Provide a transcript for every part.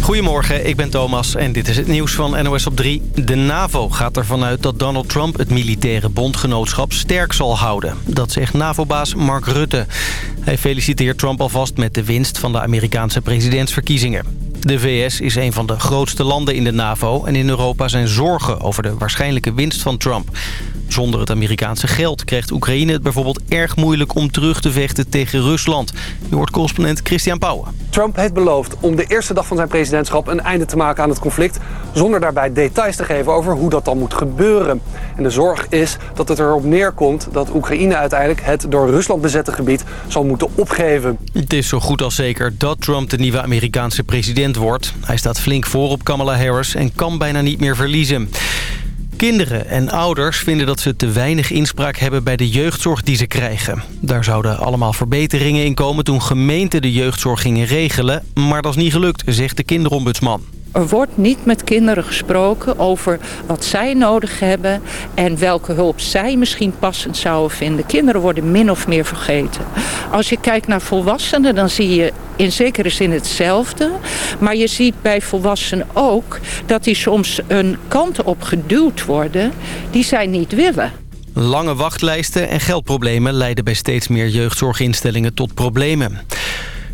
Goedemorgen, ik ben Thomas en dit is het nieuws van NOS op 3. De NAVO gaat ervan uit dat Donald Trump het militaire bondgenootschap sterk zal houden. Dat zegt NAVO-baas Mark Rutte. Hij feliciteert Trump alvast met de winst van de Amerikaanse presidentsverkiezingen. De VS is een van de grootste landen in de NAVO... en in Europa zijn zorgen over de waarschijnlijke winst van Trump. Zonder het Amerikaanse geld kreeg Oekraïne het bijvoorbeeld erg moeilijk om terug te vechten tegen Rusland. Je hoort correspondent Christian Pauwen. Trump heeft beloofd om de eerste dag van zijn presidentschap een einde te maken aan het conflict... zonder daarbij details te geven over hoe dat dan moet gebeuren. En de zorg is dat het erop neerkomt dat Oekraïne uiteindelijk het door Rusland bezette gebied zal moeten opgeven. Het is zo goed als zeker dat Trump de nieuwe Amerikaanse president wordt. Hij staat flink voor op Kamala Harris en kan bijna niet meer verliezen. Kinderen en ouders vinden dat ze te weinig inspraak hebben bij de jeugdzorg die ze krijgen. Daar zouden allemaal verbeteringen in komen toen gemeenten de jeugdzorg gingen regelen. Maar dat is niet gelukt, zegt de kinderombudsman. Er wordt niet met kinderen gesproken over wat zij nodig hebben en welke hulp zij misschien passend zouden vinden. Kinderen worden min of meer vergeten. Als je kijkt naar volwassenen, dan zie je in zekere zin hetzelfde. Maar je ziet bij volwassenen ook dat die soms een kant op geduwd worden die zij niet willen. Lange wachtlijsten en geldproblemen leiden bij steeds meer jeugdzorginstellingen tot problemen.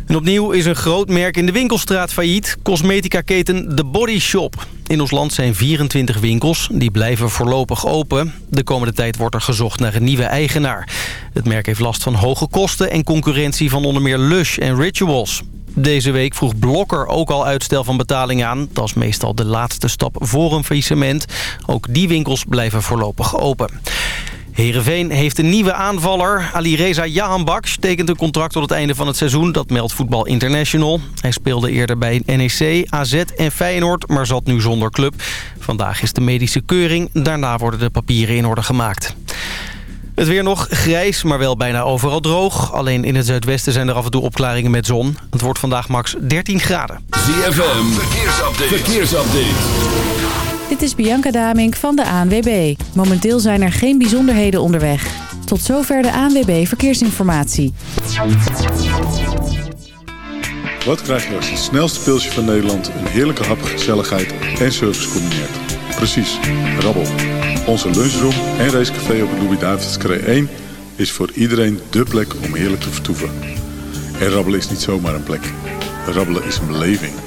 En opnieuw is een groot merk in de winkelstraat failliet. Cosmetica-keten The Body Shop. In ons land zijn 24 winkels. Die blijven voorlopig open. De komende tijd wordt er gezocht naar een nieuwe eigenaar. Het merk heeft last van hoge kosten en concurrentie van onder meer Lush en Rituals. Deze week vroeg Blokker ook al uitstel van betaling aan. Dat is meestal de laatste stap voor een faillissement. Ook die winkels blijven voorlopig open. Heerenveen heeft een nieuwe aanvaller. Ali Reza Jahanbaks tekent een contract tot het einde van het seizoen. Dat meldt Voetbal International. Hij speelde eerder bij NEC, AZ en Feyenoord, maar zat nu zonder club. Vandaag is de medische keuring. Daarna worden de papieren in orde gemaakt. Het weer nog grijs, maar wel bijna overal droog. Alleen in het zuidwesten zijn er af en toe opklaringen met zon. Het wordt vandaag max 13 graden. ZFM, verkeersupdate. verkeersupdate. Dit is Bianca Damink van de ANWB. Momenteel zijn er geen bijzonderheden onderweg. Tot zover de ANWB Verkeersinformatie. Wat krijg je als het snelste pilsje van Nederland... een heerlijke hap, gezelligheid en service combineert? Precies, rabbel. Onze lunchroom en racecafé op de Louis-David's 1... is voor iedereen dé plek om heerlijk te vertoeven. En rabbelen is niet zomaar een plek. Rabbelen is een beleving.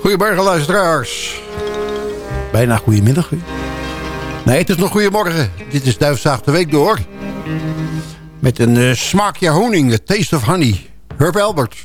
Goedemorgen luisteraars. Bijna goedemiddag. Nee, het is nog goedemorgen. Dit is Duifzaag de Week door. Met een uh, smaakje honing, the taste of honey. Herb Albert.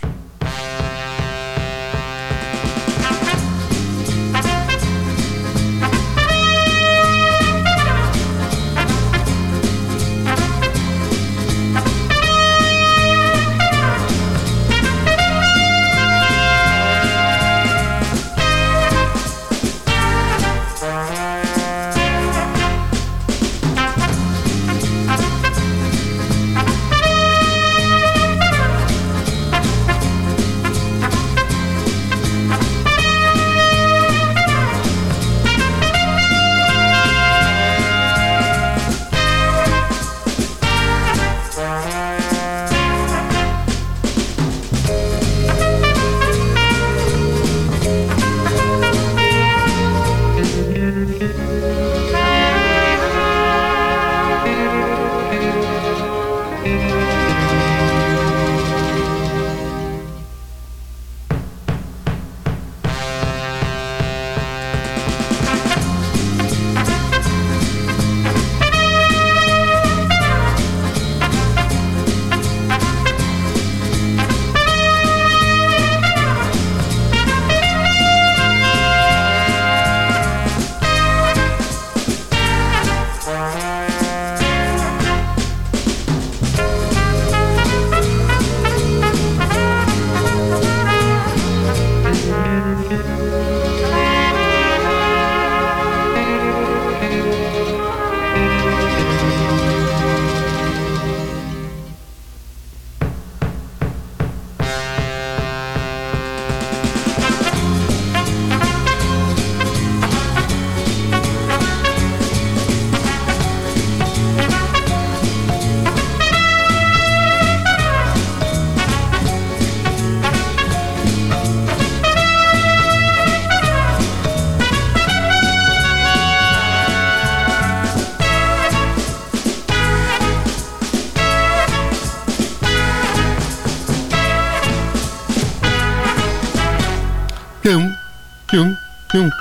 Jong, jong.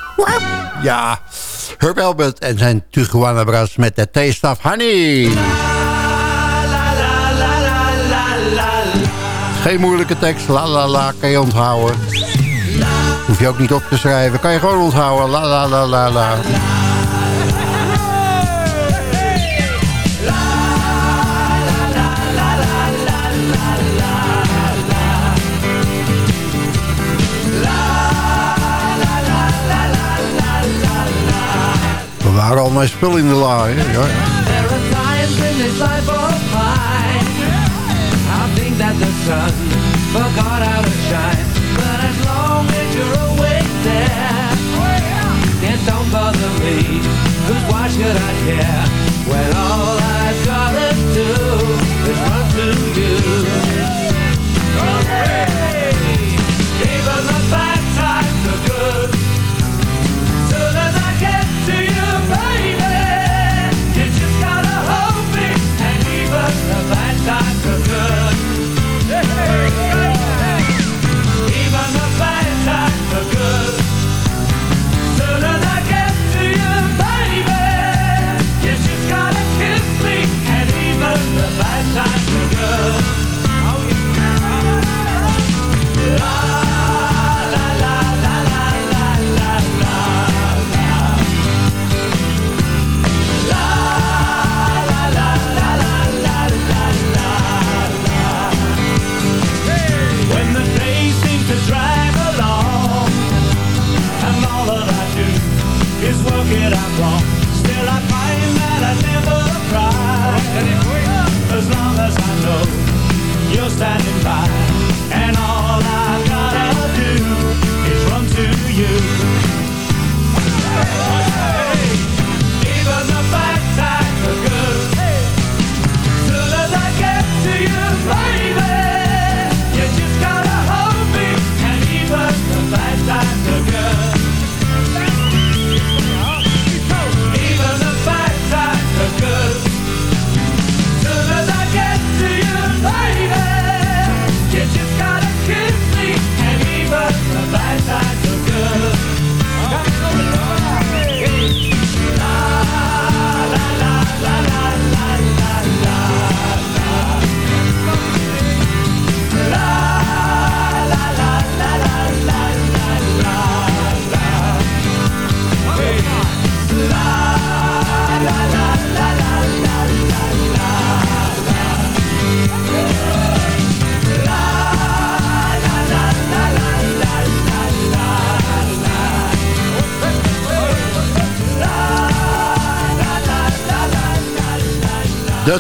Ja, Herb Albert en zijn Tijuana Brass met de of Honey. Geen moeilijke tekst, la la la, kan je onthouden. Hoef je ook niet op te schrijven, kan je gewoon onthouden, la la la la la. Waren al mijn spul in de la, hè? Ja, ja.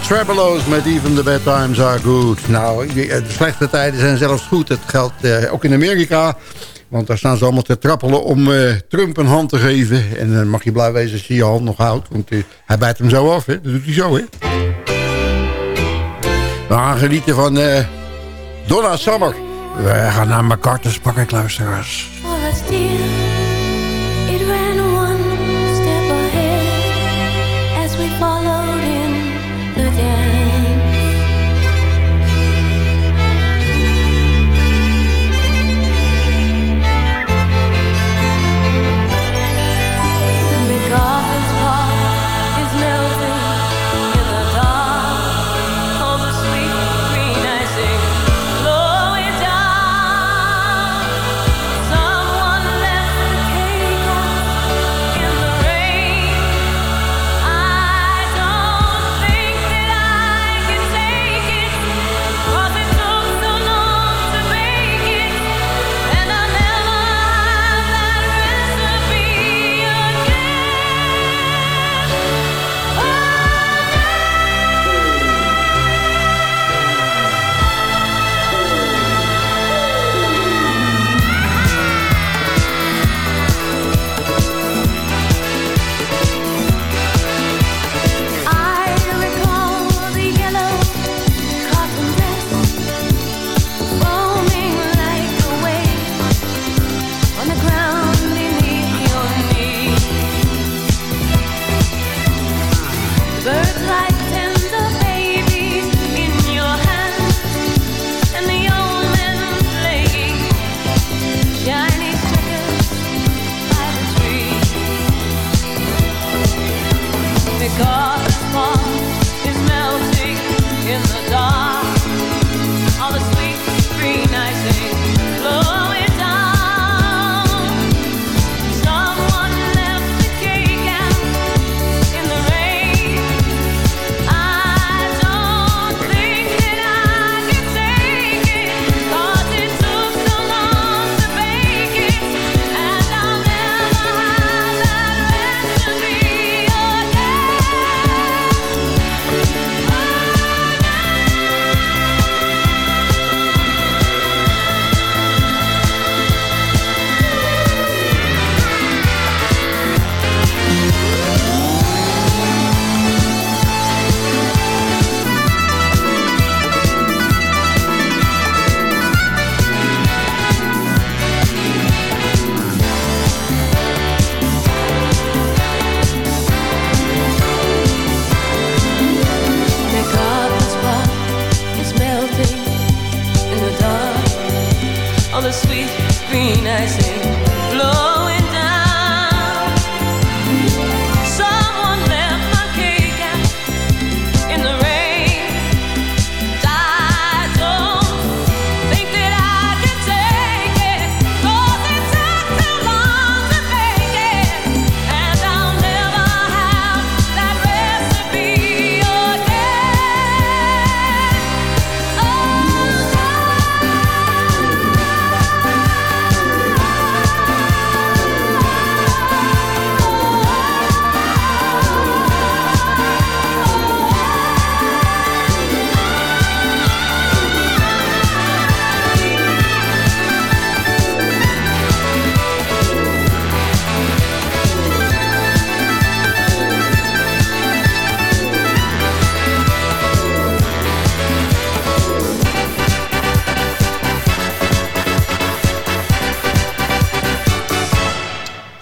Travelo's met Even the Bad Times Are Good. Nou, die- de slechte tijden zijn zelfs goed. Dat geldt eh, ook in Amerika. Want daar staan ze allemaal te trappelen om eh, Trump een hand te geven. En dan mag je blij wezen als je je hand nog houdt. Want eh, hij bijt hem zo af, hè. Dat doet hij zo, hè. We gaan genieten van eh, Donna Summer. We gaan naar MacArthur's pakken, luisteraars.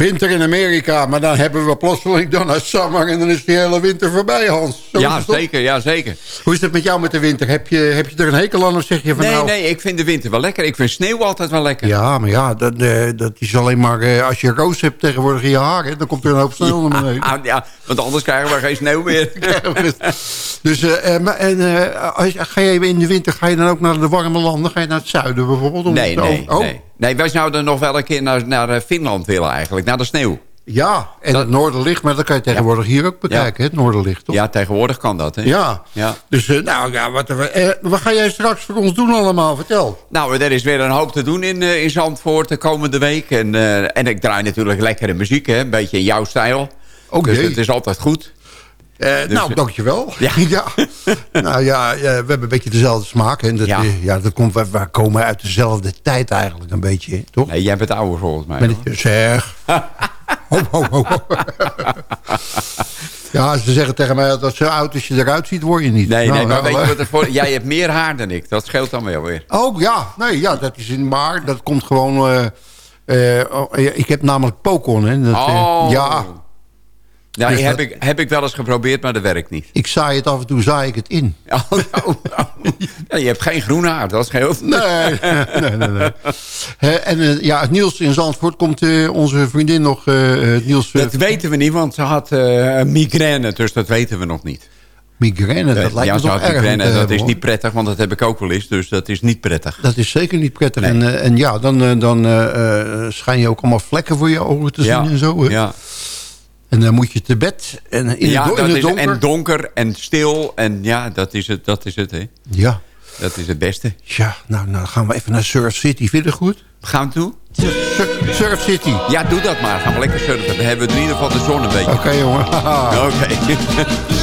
Winter in Amerika, maar dan hebben we plotseling dan uit summer... en dan is die hele winter voorbij, Hans. Zo Ja, zeker, ja, zeker. Hoe is het met jou met de winter? Heb je, heb je er een hekel aan of zeg je van Nee, nou... nee, ik vind de winter wel lekker. Ik vind sneeuw altijd wel lekker. Ja, maar ja, dat, eh, dat is alleen maar... eh, als je roos hebt tegenwoordig in je haar... hè, dan komt er een hoop sneeuw naar beneden. Ah, ja, want anders krijgen we geen sneeuw meer. Dus eh, maar, en, als, ga je in de winter ga je dan ook naar de warme landen? Ga je naar het zuiden bijvoorbeeld? Om Nee, nee, oh, nee. Nee, wij zouden nog wel een keer naar, naar eh, Finland willen eigenlijk, naar de sneeuw. Ja, en het noorderlicht, maar dat kan je tegenwoordig hier ook bekijken, hè, het noorderlicht, toch? Ja, tegenwoordig kan dat, hè? Ja. ja. Dus eh, nou ja, wat, eh, wat ga jij straks voor ons doen allemaal? Vertel. Nou, er is weer een hoop te doen in, in Zandvoort de komende week. En, en ik draai natuurlijk lekkere muziek, hè? Een beetje in jouw stijl. Oh, dus het is altijd goed. Eh, Dus, nou, dankjewel. Ja. ja. nou ja, we hebben een beetje dezelfde smaak. En dat, Ja. dat komt, we, komen uit dezelfde tijd eigenlijk een beetje, toch? Nee, jij bent ouder volgens mij. Ben ik, zeg. ho, ho, ho, ho. ja, ze zeggen tegen mij dat zo oud als je eruit ziet, word je niet. Nee, Nou, nee, maar nou, weet je eh, wat voor... Jij hebt meer haar dan ik. Dat scheelt dan wel weer. Oh ja, nee, ja, dat is in maar. Dat komt gewoon. eh, oh, ik heb namelijk Pokon, hè? Dat, Oh. ja, Ja, Dus heb, dat- ik, heb ik wel eens geprobeerd, maar dat werkt niet. ik zaai het af en toe, zaai ik het in. Oh. Ja, je hebt geen groen haar, dat scheelt. Nee, nee, nee. nee. Hè, en eh, ja, het Niels in Zandvoort komt eh, onze vriendin nog. het eh, Dat weten we niet, want ze had migraine, dus dat weten we nog niet. migraine. Dat lijkt ja, me ze toch erg. migraine, dat hebben, is niet prettig, want dat heb ik ook wel eens, dus dat is niet prettig. Dat is zeker niet prettig. Nee. En, en ja, dan, dan eh, schijn je ook allemaal vlekken voor je ogen te ja, zien en zo. Hè? ja. En dan moet je te bed. En in ja, het, in het is, donker. en donker en stil. En ja, dat is het, dat is het, hè. Ja. Dat is het beste. Ja, nou, nou gaan we even naar Surf City. Vind je dat goed? Gaan we toe? Sur- Surf City. Ja, doe dat maar. Gaan we lekker surfen. Dan hebben we in ieder geval de zon een beetje. Oké, jongen. Oké.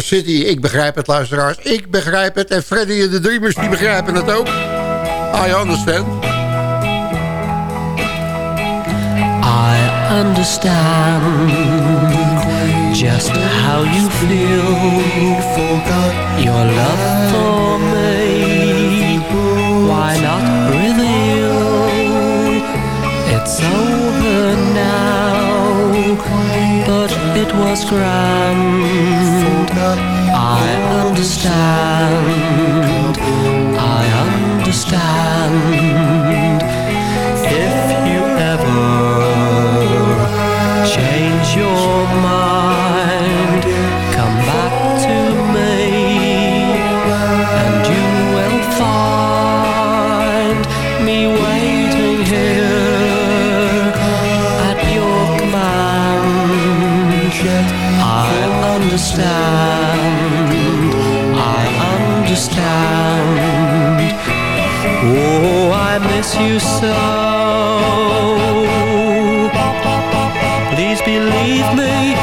City, ik begrijp het, luisteraars. Ik begrijp het. En Freddy en de Dreamers, die begrijpen het ook. I understand. I understand just how you feel. Your love for me. Why not reveal? It's over now, but it was grand. I understand. I understand. If you ever change your mind. understand. I understand. Oh, I miss you so. Please believe me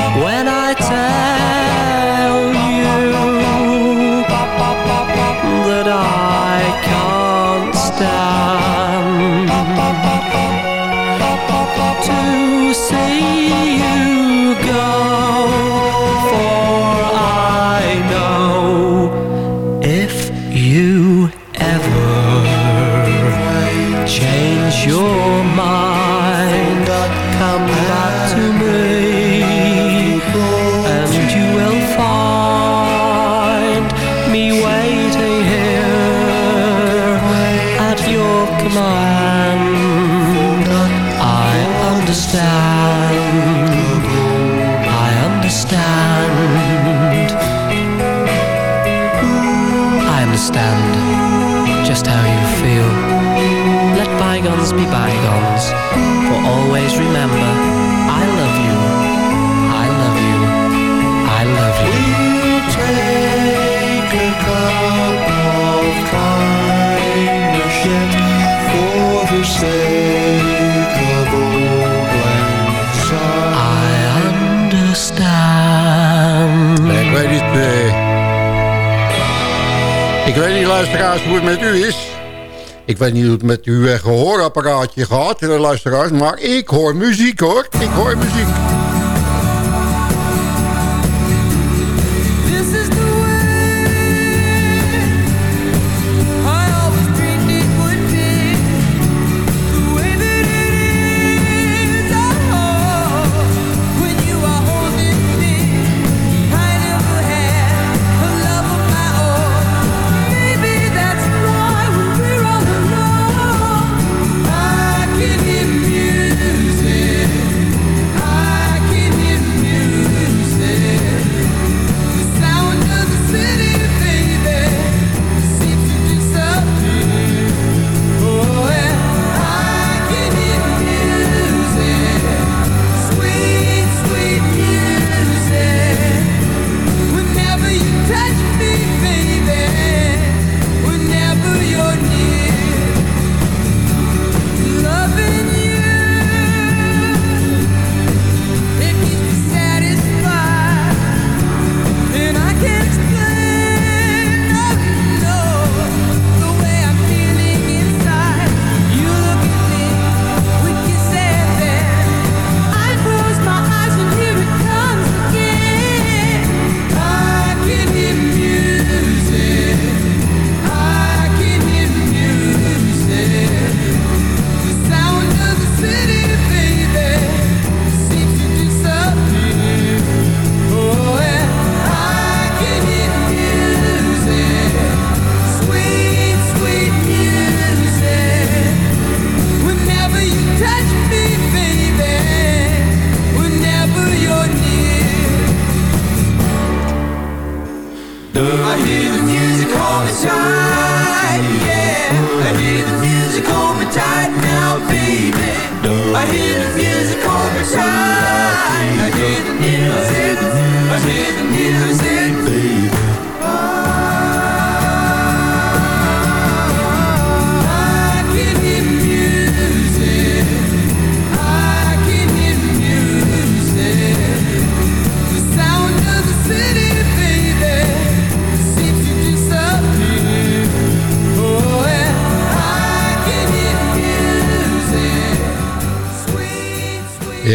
Ik weet niet hoe het met uw gehoorapparaatje gaat, luisteraars. Maar ik hoor muziek, hoor. Ik hoor muziek.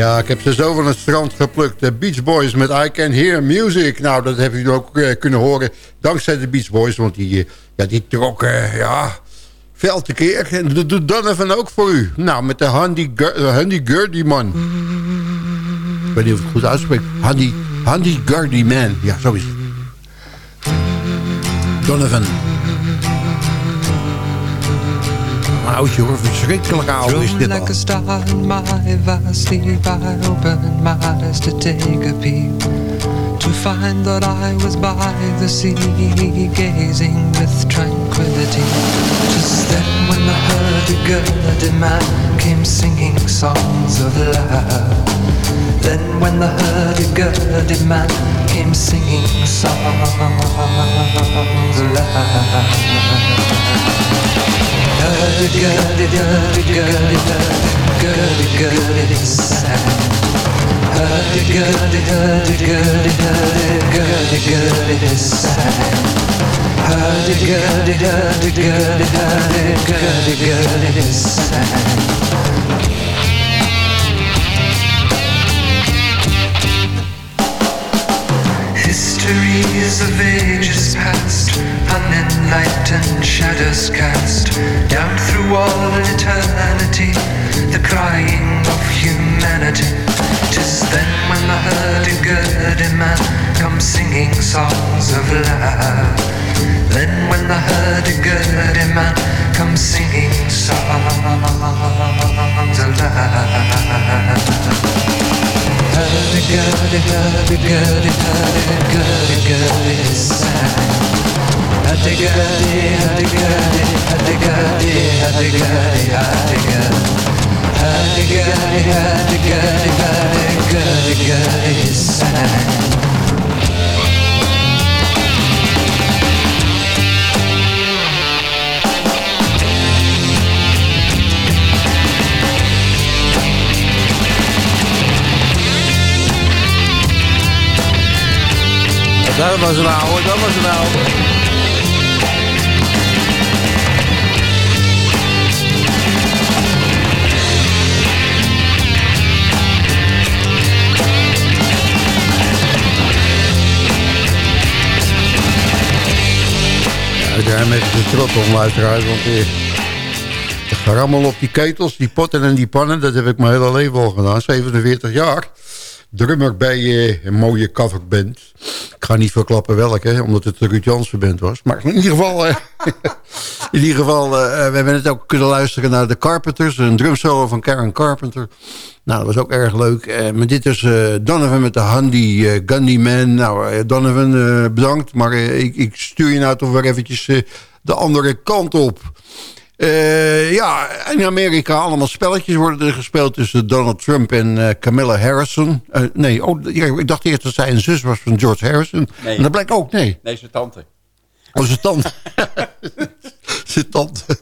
Ja, ik heb ze zo van het strand geplukt. De Beach Boys met I Can Hear Music. Nou, dat heb je ook eh, kunnen horen dankzij de Beach Boys. Want die, eh, ja, die trokken, ja, veel te keer. En dat doet Donovan ook voor u. Nou, met de Handy, eh, Handy Gurdy Man. Ik weet niet of ik het goed uitspreek. Handy, Handy Gurdy Man. Ja, zo. Donovan. oudje hoor. Verschrikkelijk oud is dit like al. a star in my vast sleep. I opened my eyes to take a peek. To find that I was by the sea. Gazing with tranquility. Just then when I heard a girl man came singing songs of love. Then when I heard a man came singing songs of love. Good, good, good, good, good, good inside. Good, good, good, good, good, good inside. Good, good, good, good, good, good inside. Histories of ages past, unenlightened shadows cast down through all eternity, the crying of humanity. Tis then when the hurdy-gurdy man comes singing songs of love. Then when the hurdy-gurdy man comes singing songs of Hurdy-gurdy, hurdy-gurdy-gurdy sang. Hurdy-gurdy, hurdy-gurdy, hurdy-gurdy, hurdy-gurdy, hurdy-gurdy. Hurdy-gurdy, hurdy-gurdy, hurdy-gurdy-gurdy sang. Dat was een oude, dat was een oude. Ja, daarmee is het trots om luisteraars, want eh, het gerammel op die ketels, die potten en die pannen, dat heb ik mijn hele leven al gedaan, 47 jaar. Drummer bij eh, een mooie coverband. Ga niet verklappen welke, omdat het de Ruud Jansen band was. Maar in ieder geval, eh, in ieder geval eh, we hebben het ook kunnen luisteren naar de Carpenters. Een drumsolo van Karen Carpenter. Nou, dat was ook erg leuk. Eh, maar dit is eh, Donovan met de Handy eh, Gundy Man. Nou, eh, Donovan, eh, bedankt. Maar eh, ik, ik stuur je nou toch weer eventjes eh, de andere kant op. Eh, ja, in Amerika allemaal spelletjes worden er gespeeld tussen Donald Trump en eh, Camilla Harrison. Eh, nee, oh, ja, ik dacht eerst dat zij een zus was van George Harrison. Nee. En dat blijkt ook, nee. Nee, zijn tante. Oh, zijn tante. zijn tante.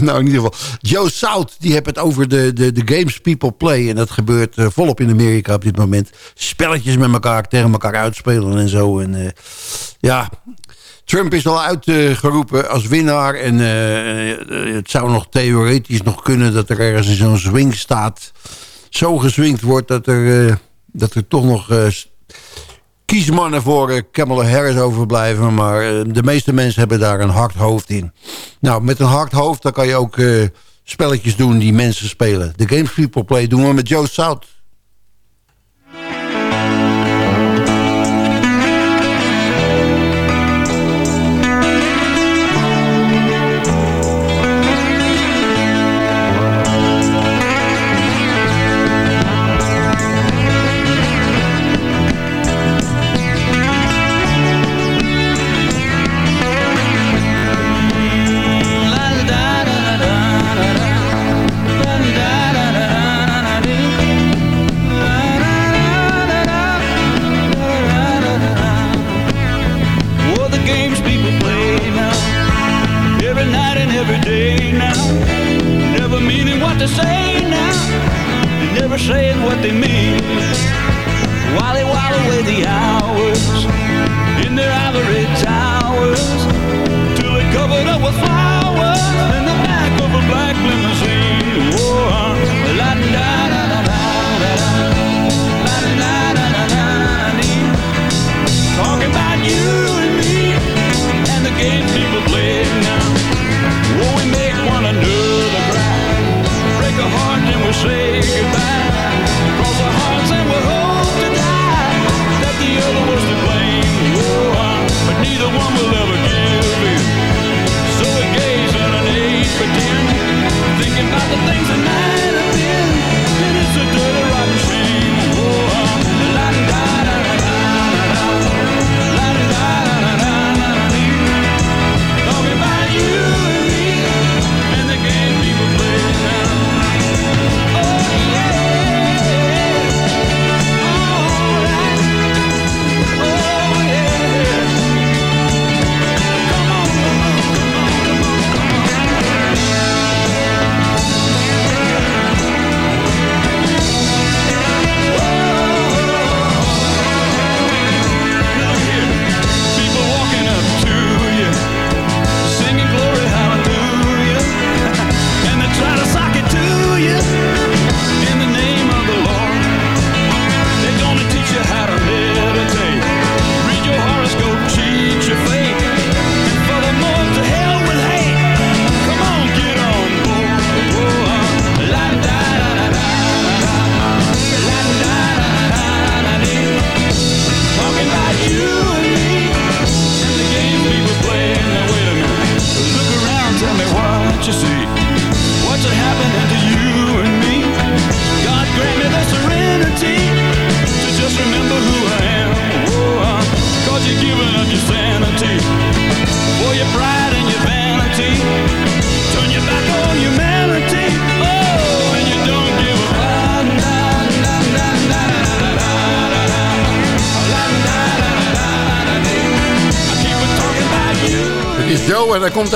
nou, in ieder geval. Joe South, die heeft het over de, de, de games people play. En dat gebeurt volop in Amerika op dit moment. Spelletjes met elkaar, tegen elkaar uitspelen en zo. En ja, Trump is al uitgeroepen als winnaar. En eh, eh, het zou nog theoretisch nog kunnen dat er ergens in zo'n swingstaat zo gezwingd wordt... dat er, eh, dat er toch nog kiesmannen voor Kamala Harris overblijven. Maar de meeste mensen hebben daar een hard hoofd in. Nou, met een hard hoofd dan kan je ook spelletjes doen die mensen spelen. De Games People Play doen we met Joe South.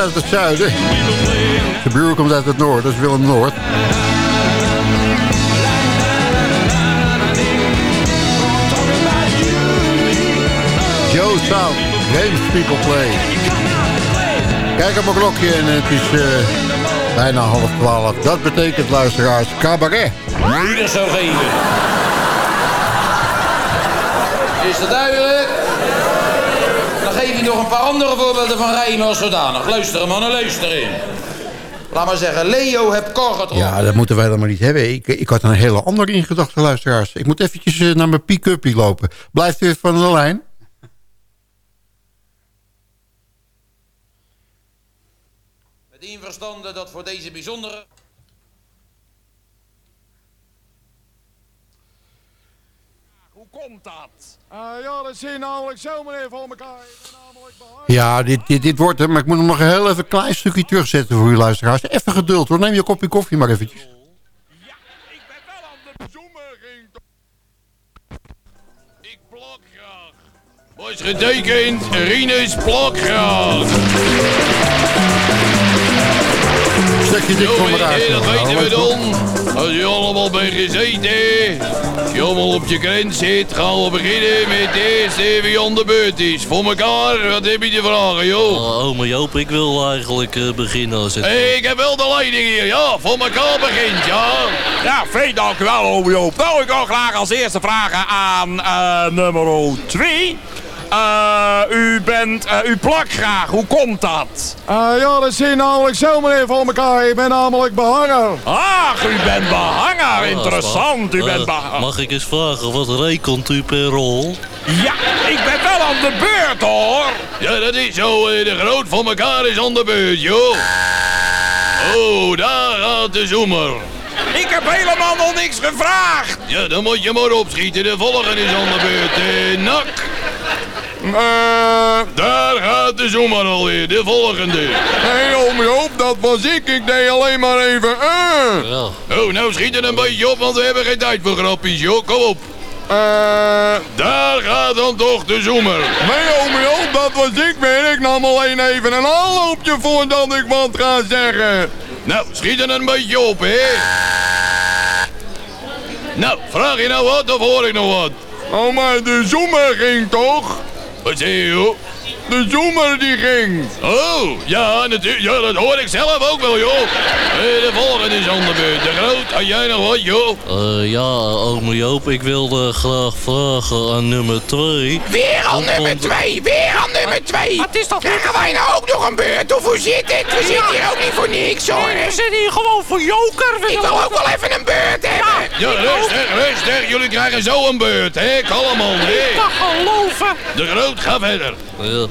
Uit het zuiden. De buur komt uit het noorden, dat is Willem Noord. Joe South, Games People Play. Kijk op mijn klokje en het is eh, bijna half twaalf. Dat betekent, luisteraars, cabaret. Moeder zou geven. Is dat duidelijk? Dan geef ik nog een paar andere voorbeelden van rijmen als zodanig. Luisteren mannen, luisteren. Laat maar zeggen, Leo heb Cor getroffen. Ja, dat moeten wij dan maar niet hebben. Ik, ik had een hele andere in gedachten, luisteraars. Ik moet eventjes eh, naar mijn pick-upie lopen. Blijft u van de lijn? Met inverstande dat voor deze bijzondere... Hoe komt dat? Ja, dat zie je namelijk zo meneer voor elkaar. Ja, dit, dit, dit wordt hem. Maar ik moet hem nog heel even een klein stukje terugzetten voor u luisteraars. Even geduld hoor. Neem je kopje koffie maar eventjes. Was getekend, Rinus Plakgraag. Stukje dik voor elkaar. Ja, dat weten we dan. Als je allemaal bent gezeten, als je allemaal op je grens zit, gaan we beginnen met eerst even wie aan de beurt is. Voor elkaar, wat heb je te vragen, joh? Oh, oma Joop, ik wil eigenlijk eh, beginnen als het... Hey, ik heb wel de leiding hier, ja. Voor elkaar begint, ja. Ja, veel dank u wel, oom Joop. Nou, ik wil graag als eerste vragen aan eh, nummer 2. Eh, u bent, eh, u plakt graag, hoe komt dat? ja, dat zie je namelijk zo meneer voor elkaar. Ik ben namelijk behanger. Ach, u bent behanger, interessant. U Eh, bent behanger. Mag ik eens vragen, wat rekent u per rol? Ja, ik ben wel aan de beurt hoor. Ja, dat is zo. eh, De groot voor elkaar is aan de beurt, joh. Oh, daar gaat de zoemer. Ik heb helemaal nog niks gevraagd. Ja, dan moet je maar opschieten. De volgende is aan de beurt. Eh, nak. Daar gaat de zoemer alweer. De volgende. Hé, oom Joop, dat was ik. Ik deed alleen maar even... eh. Oh, nou schiet er een beetje op, want we hebben geen tijd voor grappies, joh. Kom op. Daar gaat dan toch de zoemer. Nee, oom Joop, dat was ik weer. Ik nam alleen even een aanloopje voordat ik wat ga zeggen. Nou, schiet er een beetje op, hè. Nou, vraag je nou wat of hoor ik nog wat? Oh, maar de zoemer ging toch? Wat zeg je, joh? De zoemer die ging. Oh, ja, natuurlijk. Ja, dat hoor ik zelf ook wel, joh. Eh, de volgende is aan de beurt. De groot, had jij nog wat, joh? Eh, ja, oma Joop, ik wilde graag vragen aan nummer 2. Weer aan nummer 2, weer aan nummer 2. Wat is dat? Krijgen wij nou ook nog een beurt? Of hoe zit het? We zitten hier ook niet voor niks hoor. We zitten hier gewoon voor joker. Ik wil ook wel even een beurt hebben. Ja, rustig, rustig. Jullie krijgen zo een beurt, hè? Allemaal, hè? geloven. De groot, ga verder. Ja,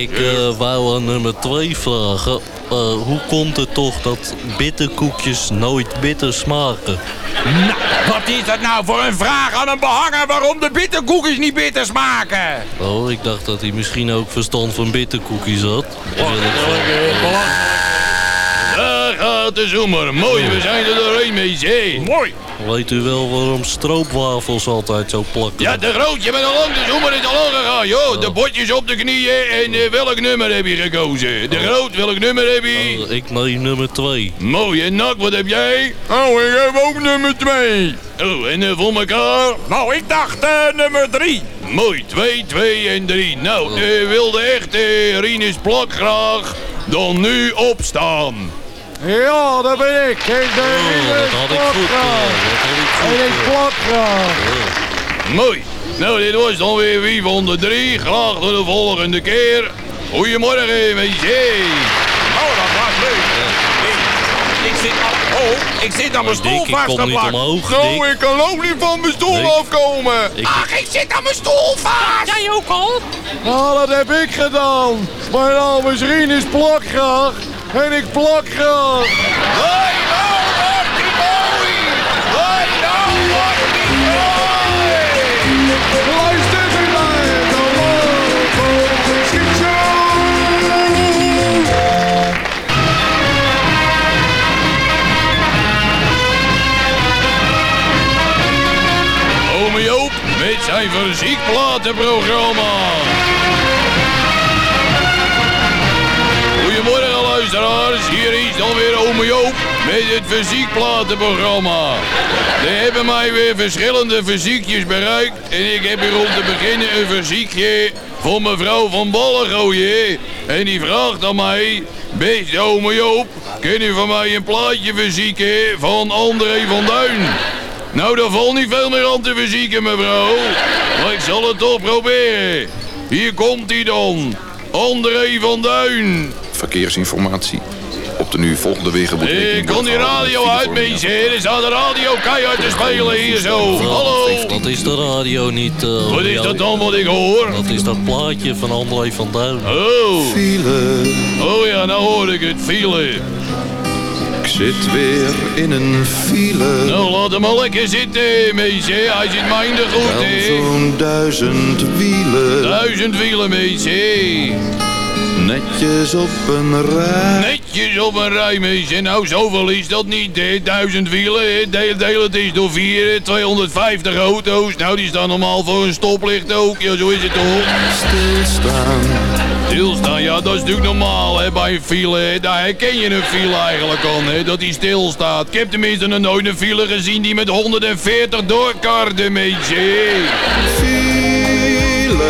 ik eh, wou aan nummer 2 vragen. eh, hoe komt het toch dat bitterkoekjes nooit bitter smaken? Nou, wat is dat nou voor een vraag aan een behanger waarom de bitterkoekjes niet bitter smaken? Oh, ik dacht dat hij misschien ook verstand van bitterkoekjes had. Wil Daar gaat de zoemer. Mooi, we zijn er doorheen mee, zee. Mooi. Weet u wel waarom stroopwafels altijd zo plakken? Ja, de groot, je bent al lang, de zoemer is al lang gegaan, joh. De botjes op de knieën en eh, welk nummer heb je gekozen? De groot, welk nummer heb je? Eh, ik neem nummer 2. Mooi, en Nak, wat heb jij? Oh, ik heb ook nummer 2. Oh, en eh, voor elkaar? Nou, ik dacht eh, nummer 3. Mooi, 2, 2 en 3. Nou, de wilde echte Rinus Plak graag dan nu opstaan. Ja, dat ben ik. Ik ben Oh, dat had ik goed. eh, ik goed. En ik eh. Mooi. Nou, dit was dan weer wie van de drie. Graag tot de volgende keer. Goedemorgen, meisje. Oh, dat was leuk. Ik, ik zit al, oh, ik zit aan mijn stoel Dick, ik vast kom niet omhoog, Nou, ik kan ook niet van mijn stoel Dick. afkomen. Ik- Ach, ik zit aan mijn stoel vast. Jij ook al? Nou, dat heb ik gedaan. Mijn naam is Rinus Plakgraag. En ik plak geld. Hey, nou wordt die mooi. Hey, nou wordt die mooi. voor u naar de Loco Show. Ome Joop met zijn muziekplatenprogramma. Hier is dan weer ome Joop met het fysiekplatenprogramma. Er hebben mij weer verschillende fysiekjes bereikt en ik heb hier om te beginnen een fysiekje voor mevrouw van Ballegooien. En die vraagt aan mij, beste ome Joop, kun u van mij een plaatje fysieken van André van Duin? Nou, daar valt niet veel meer aan te fysieken, mevrouw. Maar ik zal het toch proberen. Hier komt hij dan. André van Duin. Verkeersinformatie. Op de nu volgende wegen moet Ik kan die radio uit, mensen. Er staat de radio keihard te spelen hier zo. Hallo. Dat is de radio niet. eh, Wat is dat dan wat ik hoor? Dat is dat plaatje van André van Duin. Oh. Oh ja, nou hoor ik het. File. Ik zit weer in een file. Nou, laat hem maar lekker zitten, mensen. Hij zit minder goed, hè. zo'n duizend wielen. Duizend wielen, mensen. Netjes op een rij. Netjes op een rij, mensen. Nou, zoveel is dat niet, hè. Duizend wielen. Deel, deel het is door vier, hè. 250 auto's. Nou, die staan normaal voor een stoplicht ook. Ja, zo is het toch? Stilstaan. Stilstaan, ja, dat is natuurlijk normaal, hè, bij een file. Hè. Daar herken je een file eigenlijk aan, hè, dat die stilstaat. Ik heb tenminste nog nooit een file gezien die met 140 doorkarde, mensen. File.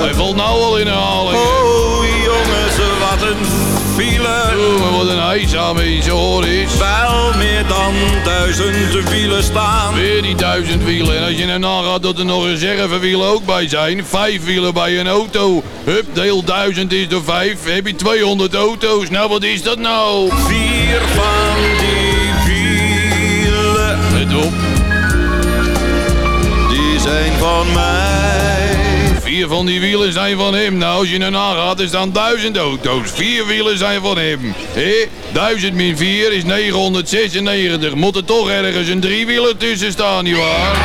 Hij valt nou al in herhaling. Oh, wat een heisa, mensen, hoor eens. Wel meer dan duizend wielen staan. Weer die duizend wielen. En als je nou nagaat dat er nog reservewielen ook bij zijn. Vijf wielen bij een auto. Hup, deel duizend is door vijf. Heb je 200 auto's. Nou, wat is dat nou? Vier van die wielen. Let op. Die zijn van mij. Vier van die wielen zijn van hem. Nou, als je nou nagaat, er staan duizend auto's. Vier wielen zijn van hem. Hé? Duizend min vier is 996. Moet er toch ergens een driewieler tussen staan, nietwaar?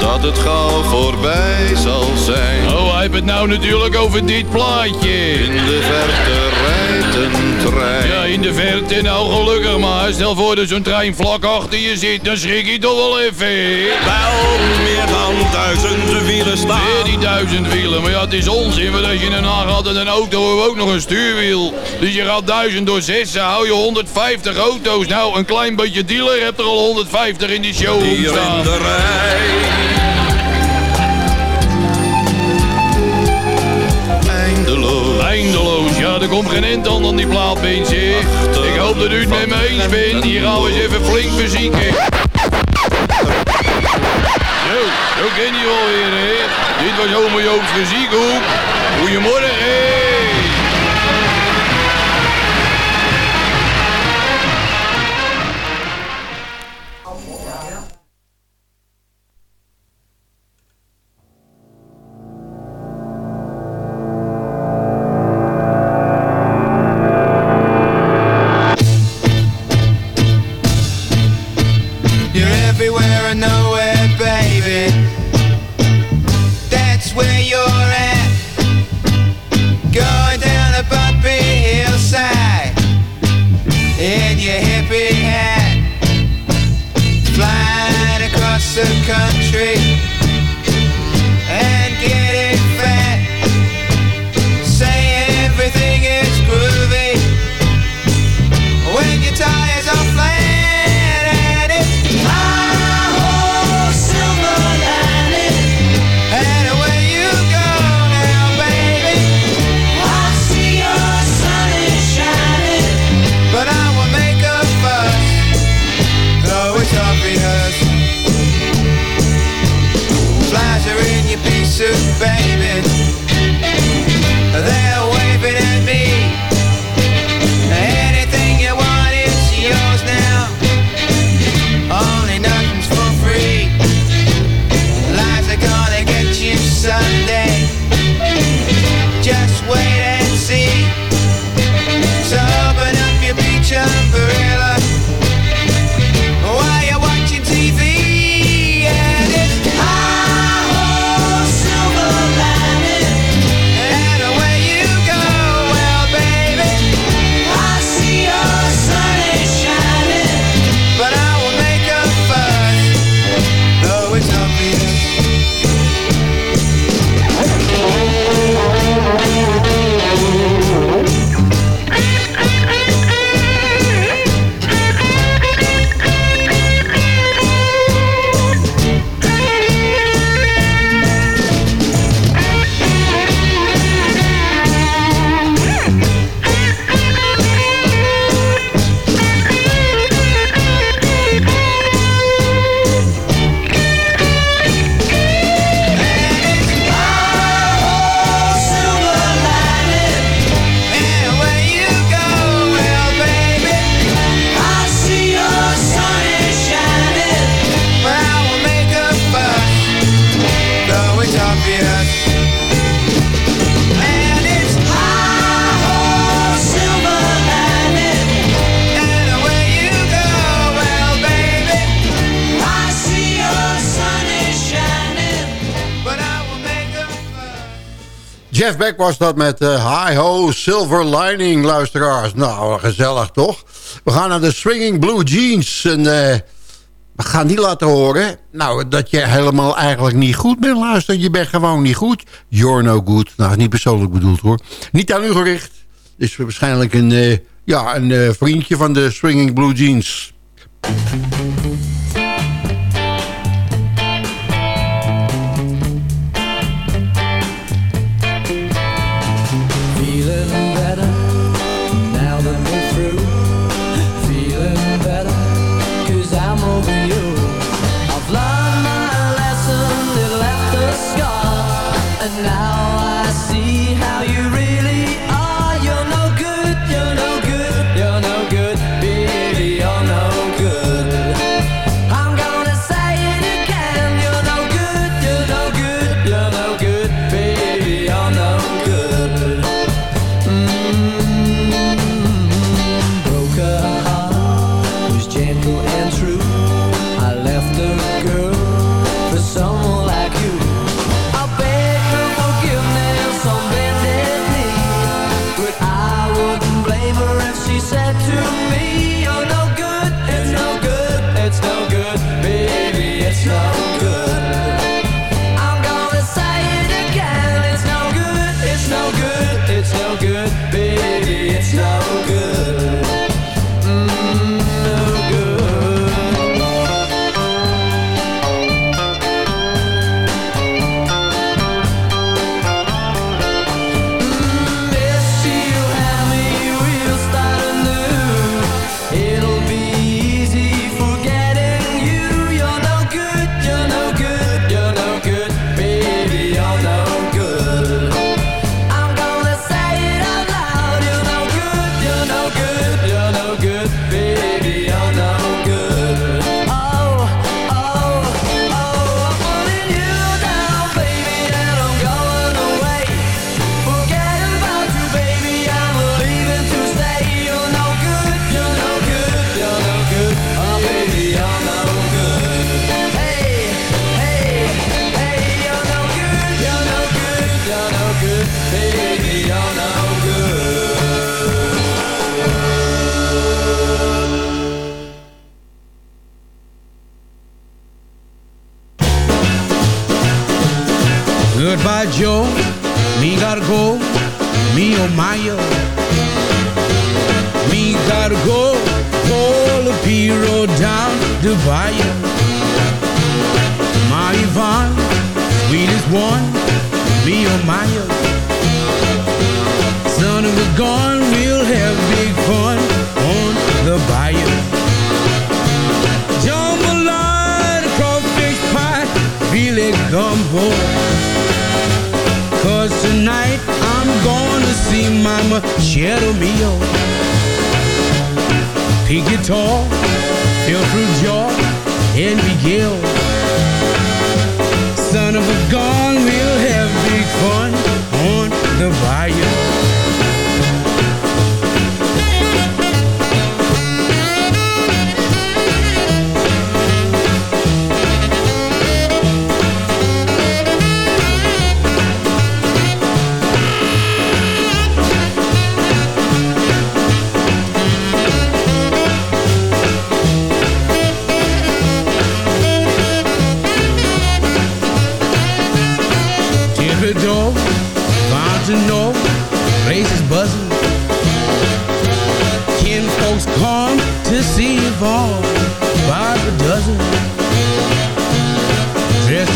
Dat het gauw voorbij zal zijn. Oh, hij heeft het nou natuurlijk over dit plaatje. In de verte een trein. Ja, in de verte, nou gelukkig maar. Stel voor dat zo'n trein vlak achter je zit, dan schrik je toch wel even? Wel meer dan duizend wielen staan. Weer die duizend wielen, maar ja, het is onzin, want als je een gaat in een auto hebben we ook nog een stuurwiel. Dus je gaat duizend door zes, dan hou je 150 auto's. Nou, een klein beetje dealer hebt er al 150 in die show Hier staan. in de rij. Eindeloos. Eindeloos, er komt geen end aan aan die plaat, mensen. Ik hoop dat u het met me eens bent. Hier gaan we eens even flink verzieken. Zo, zo ken je wel weer, hè. Dit was Homo Joop's Muziekhoek. Goedemorgen. Was dat met uh, Hi Ho Silver Lining, luisteraars. Nou, gezellig toch? We gaan naar de Swinging Blue Jeans. En uh, we gaan die laten horen. Nou, dat je helemaal eigenlijk niet goed bent, luister. Je bent gewoon niet goed. You're no good. Nou, niet persoonlijk bedoeld hoor. Niet aan u gericht. Is waarschijnlijk een, uh, ja, een vriendje van de Swinging Blue Jeans. Oh. Me gotta go. Pull the P down to Bayou. My Yvonne, sweetest one. Me oh my. Son of a gun, we'll have big fun on the bayou. Jambalaya, crawfish pie, filet gumbo. Cause tonight I'm gonna see Mama Shadow Mio. Pig guitar, feel through jaw, and Miguel. Son of a gun, we'll have big fun on the bayou.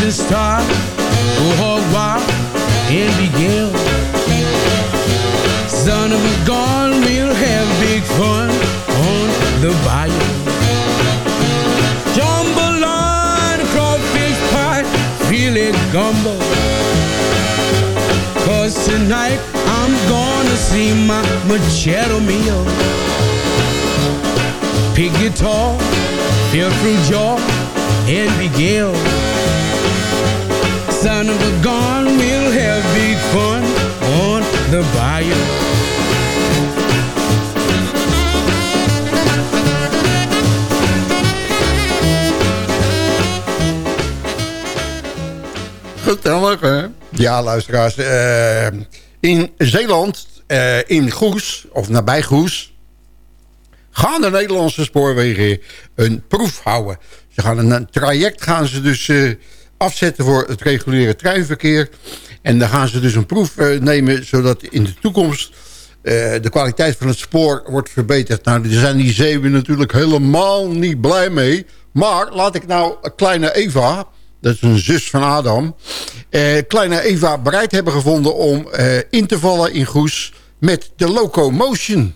In style, oh, oh, go hog wild, and Miguel. Son of a gun, we'll have big fun on the bayou. Jambalaya, crawfish pie, filet gumbo. Cause tonight I'm gonna see my Machado Mio. Pig guitar, feel through jaw, and Miguel. son of the gong will have big fun on the bayou. Gezellig, hè? Ja, luisteraars. Eh, in Zeeland, eh, in Goes, of nabij Goes... gaan de Nederlandse spoorwegen een proef houden. Ze gaan een, traject gaan ze dus... Eh, afzetten voor het reguliere treinverkeer. En dan gaan ze dus een proef eh, nemen, zodat in de toekomst... Eh, de kwaliteit van het spoor wordt verbeterd. Nou, daar zijn die zeven natuurlijk helemaal niet blij mee. Maar laat ik nou eh, kleine Eva, dat is een zus van Adam... Kleine Eva bereid hebben gevonden om in te vallen in Goes... met de locomotion.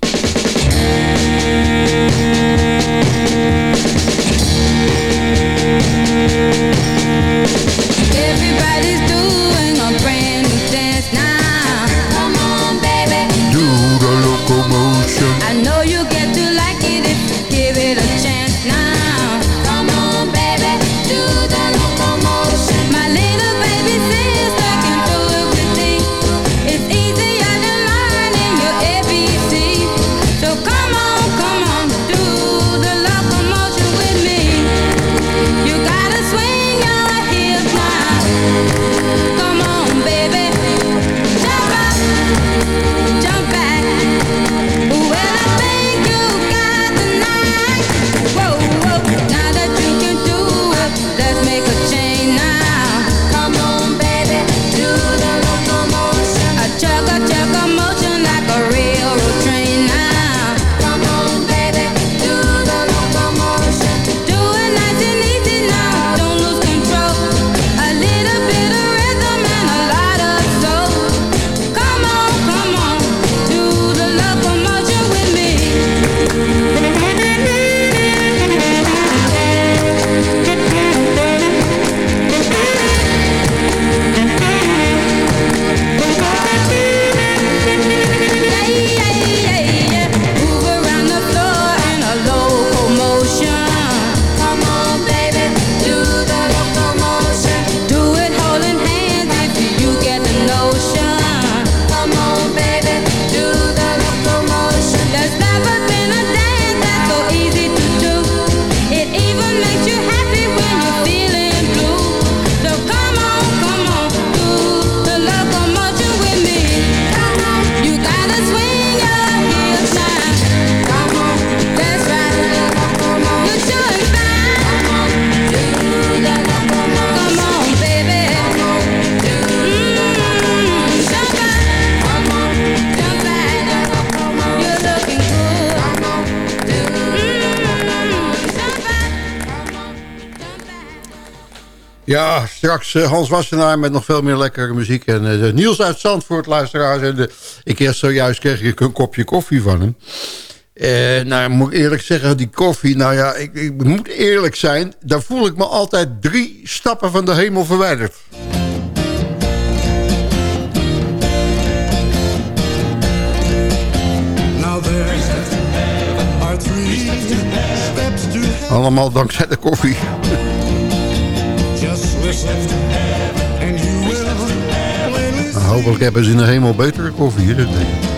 Ja, straks eh, Hans Wassenaar met nog veel meer lekkere muziek. En eh, Niels uit Zandvoort, luisteraars. En, eh, ik eerst zojuist kreeg ik een kopje koffie van hem. Uh, nou, moet ik eerlijk zeggen, die koffie... Nou ja, ik, ik, moet eerlijk zijn. Daar voel ik me altijd drie stappen van de hemel verwijderd. Allemaal dankzij de koffie. Hopelijk hebben ze in de hemel betere koffie, hier. denk ik.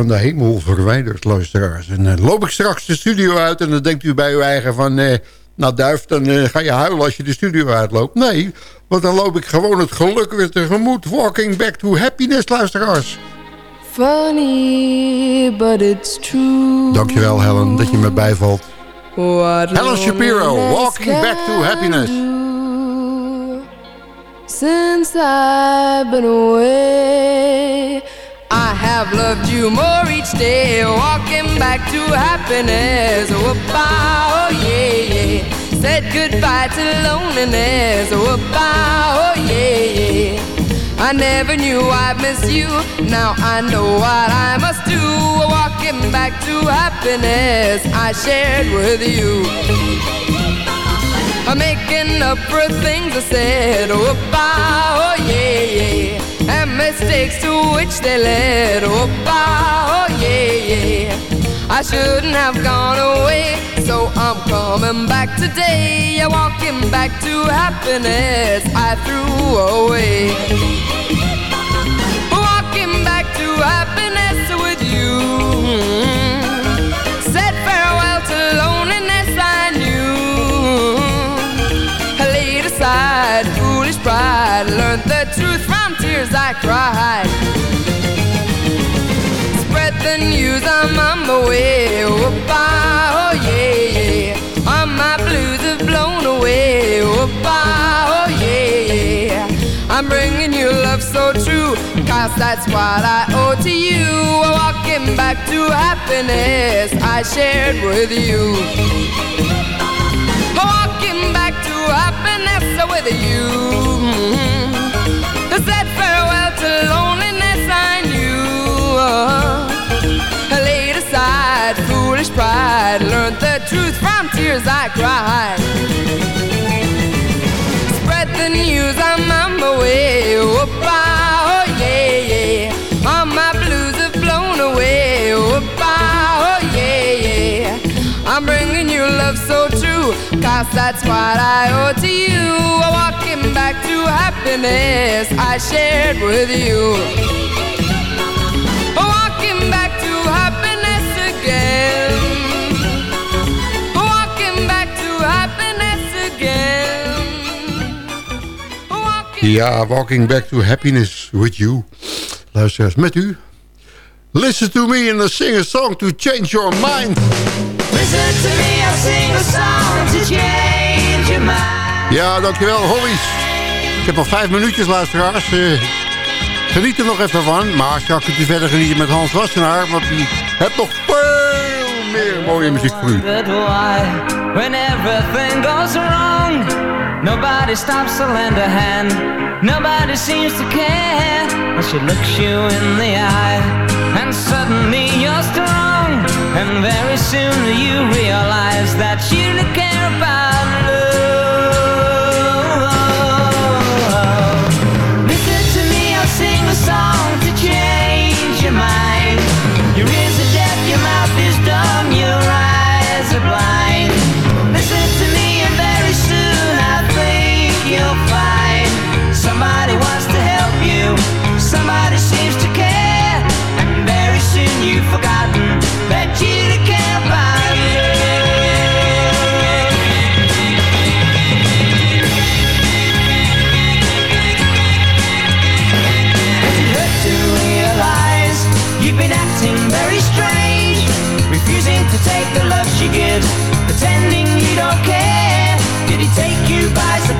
Van de hemel verwijderd, luisteraars. En dan loop ik straks de studio uit en dan denkt u bij uw eigen van... Eh, nou Duif, dan eh, ga je huilen als je de studio uitloopt. Nee, want dan loop ik gewoon het geluk weer tegemoet. Walking back to happiness, luisteraars. Funny, but it's true. Dankjewel Helen, dat je me bijvalt. What Helen Shapiro, Walking Back to Happiness. Since I've been away, have loved you more each day. Walking back to happiness. Oh, oh yeah, yeah. Said goodbye to loneliness. Oh, oh yeah, yeah. I never knew I'd miss you. Now I know what I must do. Walking back to happiness I shared with you. I'm making up for things I said. Bah, oh yeah, yeah. Mistakes to which they led. Oh, bah, oh yeah, yeah. I shouldn't have gone away, so I'm coming back today. Yeah, walking back to happiness I threw away. I cried. Spread the news, I'm on my way. Bye, oh yeah, yeah. All my blues have blown away. Bye, oh yeah, yeah. I'm bringing you love so true, cause that's what I owe to you. Walking back to happiness I shared with you. Walking back to happiness with you. I laid aside foolish pride, learned the truth from tears I cried. Spread the news, I'm on my way. Bye, oh yeah, yeah. All my blues have blown away. Bye, oh yeah, yeah. I'm bringing you love so true, cause that's what I owe to you. Walking back to happiness I shared with you. Ja, Walking Back to Happiness with You. Luisteraars, met u. Listen to me and sing a song to change your mind. Listen to me, I'll sing a song to change your mind. Ja, dankjewel, Hollies. Ik heb nog vijf minuutjes, luisteraars. Eh, geniet er nog even van. Maar straks kunt u verder genieten met Hans Wassenaar. Want die heeft nog veel meer mooie muziek voor u. When everything goes wrong, nobody stops to lend a hand. Nobody seems to care as she looks you in the eye. And suddenly you're strong, and very soon you realize that you don't care about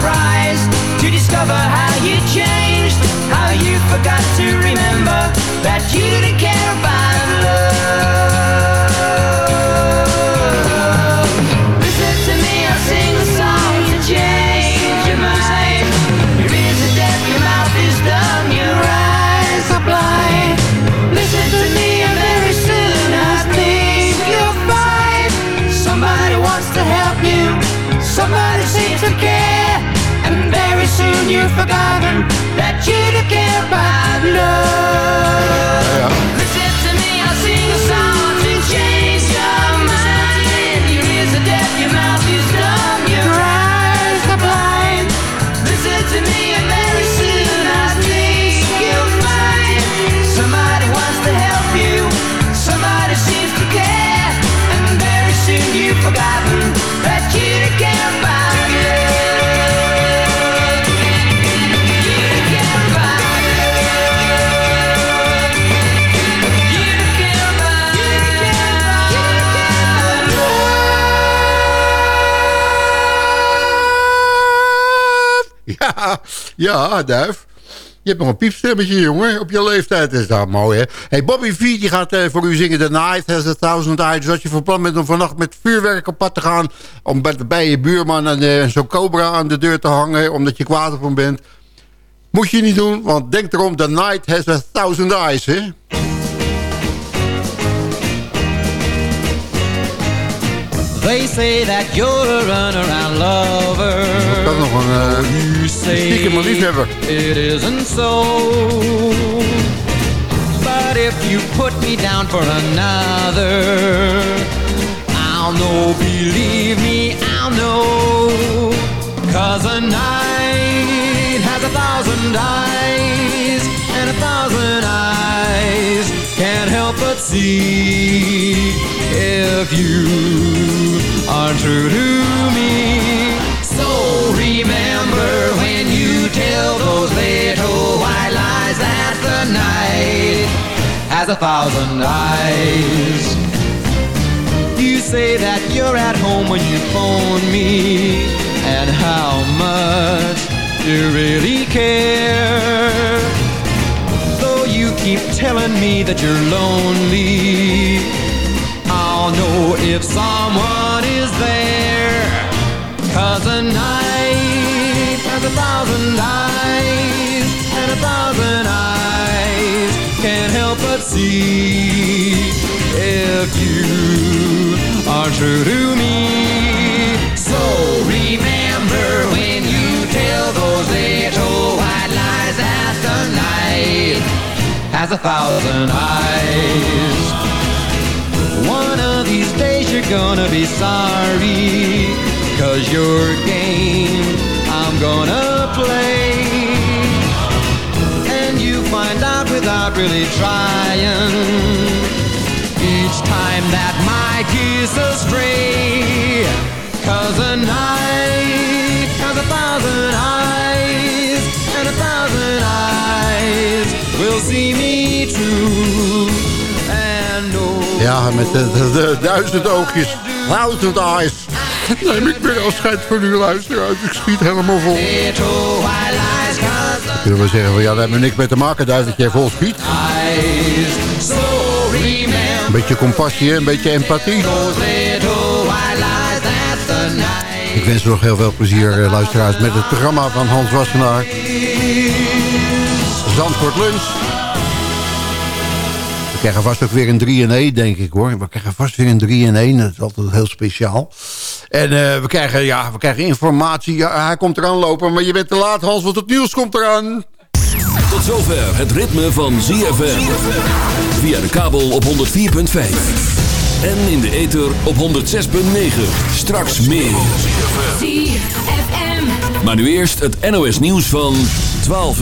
surprise to discover how you changed? How you forgot to remember that you didn't care about you've forgotten ja, Duif. Je hebt nog een piepstemmetje, jongen, op je leeftijd. Is dat mooi, hè? Hey, Bobby V die gaat eh, voor u zingen The Night Has a Thousand Eyes. Dus als je van plan bent om vannacht met vuurwerk op pad te gaan... om bij, je buurman een, eh, zo'n cobra aan de deur te hangen... omdat je kwaad hem bent... moet je niet doen, want denk erom... The Night Has a Thousand Eyes, hè? They say that you're a runaround lover. Dat nog een uh, stiekem een liefhebber. It isn't so. But if you put me down for another, I'll know, believe me, I'll know. Cause a night has a thousand eyes, and a thousand eyes can't help but see if you are true to me. So remember when you tell those little white lies that the night has a thousand eyes. You say that you're at home when you phone me, and how much you really care. Keep telling me that you're lonely, I'll know if someone is there. Cause a night has a thousand eyes, and a thousand eyes can't help but see if you are true to me. So remember when you tell those little has a thousand eyes. One of these days you're gonna be sorry Cause your game I'm gonna play. And you find out without really trying Each time that my kiss astray. Cause a night has a thousand eyes will see me true And know Ja, met de, de- de duizend oogjes. Thousand eyes. Neem ik weer afscheid van uw luisteraars. Ik schiet helemaal vol. Kunnen we zeggen, van, ja, daar hebben we niks mee te maken. Dat jij vol schiet. Een beetje compassie, een beetje empathie. Ik wens u nog heel veel plezier, eh, luisteraars, met het programma van Hans Wassenaar. Zandvoort Lunch. We krijgen vast ook weer een 3 in 1, denk ik hoor. We krijgen vast weer een 3 in 1. Dat is altijd heel speciaal. En eh, we, krijgen, ja, we krijgen informatie. Ja, hij komt eraan lopen, maar je bent te laat, Hans, want het nieuws komt eraan. Tot zover het ritme van ZFM. Via de kabel op 104.5. En in de ether op 106.9. Straks meer. ZFM. Maar nu eerst het NOS nieuws van 12 uur.